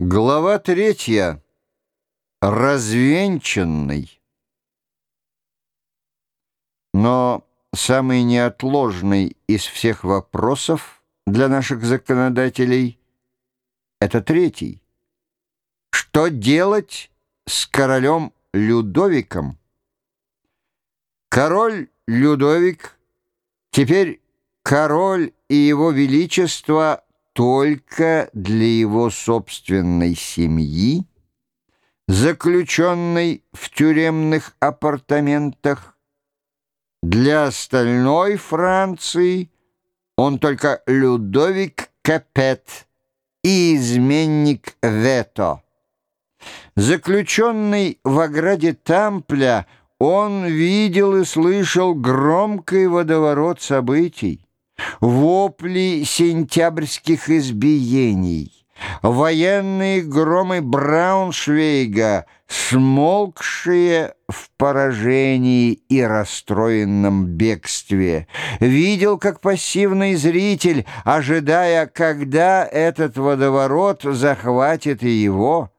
Глава третья. Развенчанный. Но самый неотложный из всех вопросов для наших законодателей — это третий. Что делать с королем Людовиком? Король Людовик, теперь король и его величество — только для его собственной семьи, заключенной в тюремных апартаментах. Для остальной Франции он только Людовик Капет и изменник Вето. Заключенный в ограде Тампля, он видел и слышал громкий водоворот событий вопли сентябрьских избиений, военные громы Брауншвейга, смолкшие в поражении и расстроенном бегстве. Видел, как пассивный зритель, ожидая, когда этот водоворот захватит и его.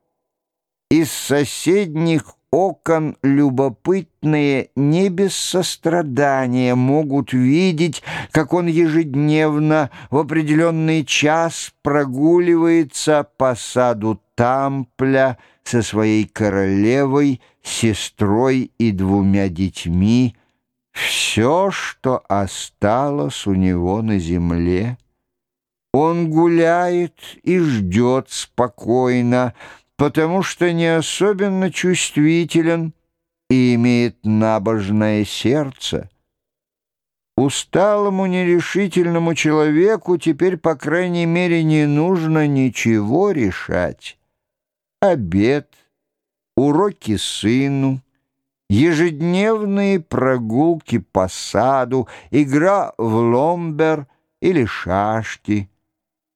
Из соседних окон любопытные не без сострадания могут видеть, как он ежедневно в определенный час прогуливается по саду Тампля со своей королевой, сестрой и двумя детьми, все, что осталось у него на земле. Он гуляет и ждет спокойно, потому что не особенно чувствителен и имеет набожное сердце. Усталому нерешительному человеку теперь, по крайней мере, не нужно ничего решать. Обед, уроки сыну, ежедневные прогулки по саду, игра в ломбер или шашки —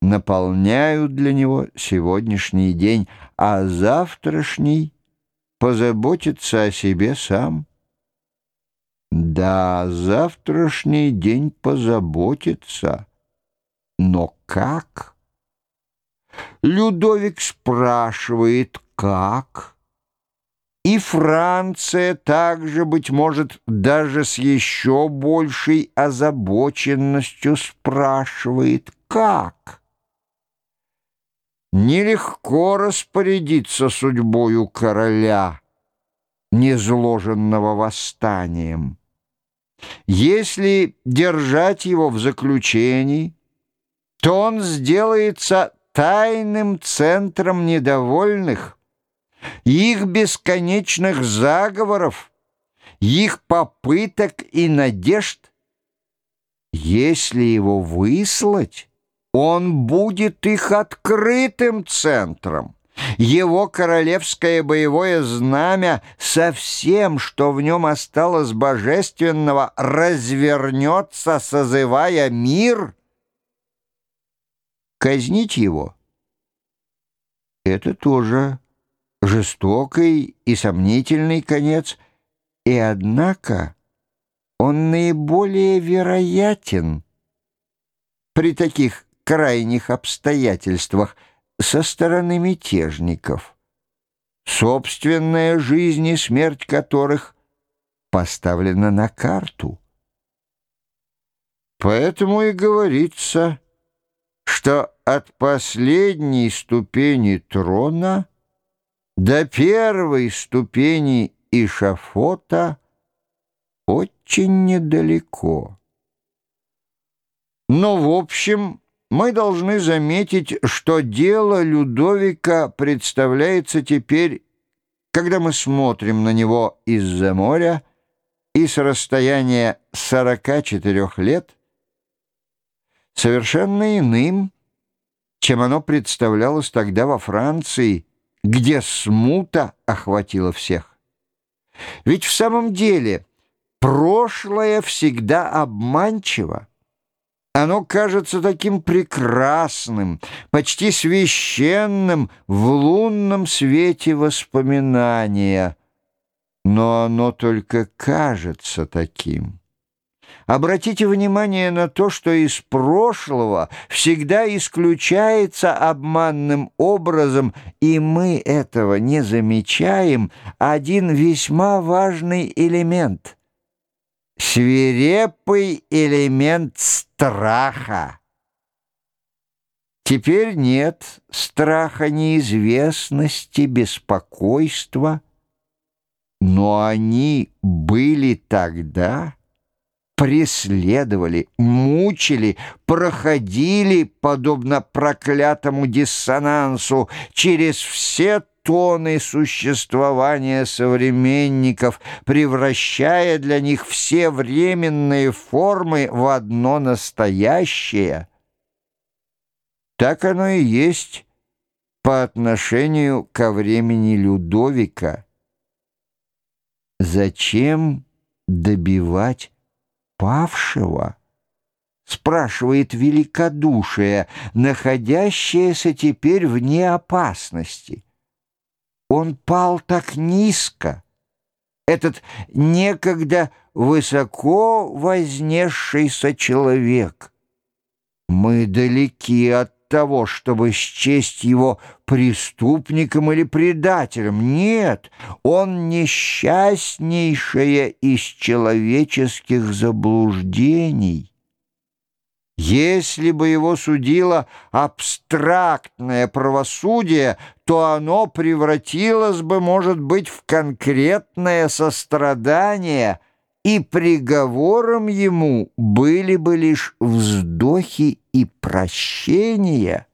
наполняют для него сегодняшний день, а завтрашний позаботится о себе сам. Да, завтрашний день позаботится, но как? Людовик спрашивает, как? И Франция также, быть может, даже с еще большей озабоченностью спрашивает, как? Нелегко распорядиться судьбою короля, незложенного восстанием. Если держать его в заключении, то он сделается тайным центром недовольных, их бесконечных заговоров, их попыток и надежд. Если его выслать, он будет их открытым центром. Его королевское боевое знамя со всем, что в нем осталось божественного, развернется, созывая мир. Казнить его — это тоже жестокий и сомнительный конец, и однако он наиболее вероятен при таких крайних обстоятельствах со стороны мятежников, собственная жизнь и смерть которых поставлена на карту. Поэтому и говорится, что от последней ступени трона до первой ступени Ишафота очень недалеко. Но, в общем, мы должны заметить, что дело Людовика представляется теперь, когда мы смотрим на него из-за моря и с расстояния 44 лет, совершенно иным, чем оно представлялось тогда во Франции, где смута охватила всех. Ведь в самом деле прошлое всегда обманчиво. Оно кажется таким прекрасным, почти священным в лунном свете воспоминания, но оно только кажется таким. Обратите внимание на то, что из прошлого всегда исключается обманным образом, и мы этого не замечаем, один весьма важный элемент. Свирепый элемент страха. Теперь нет страха неизвестности, беспокойства, но они были тогда преследовали, мучили, проходили, подобно проклятому диссонансу, через все тоны существования современников, превращая для них все временные формы в одно настоящее. Так оно и есть по отношению ко времени Людовика. Зачем добивать павшего? Спрашивает великодушие, находящееся теперь вне опасности. Он пал так низко. Этот некогда высоко вознесшийся человек. Мы далеки от того, чтобы счесть его преступником или предателем. Нет, он несчастнейшее из человеческих заблуждений. Если бы его судило абстрактное правосудие, то оно превратилось бы, может быть, в конкретное сострадание, и приговором ему были бы лишь вздохи и прощения —